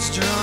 Strong.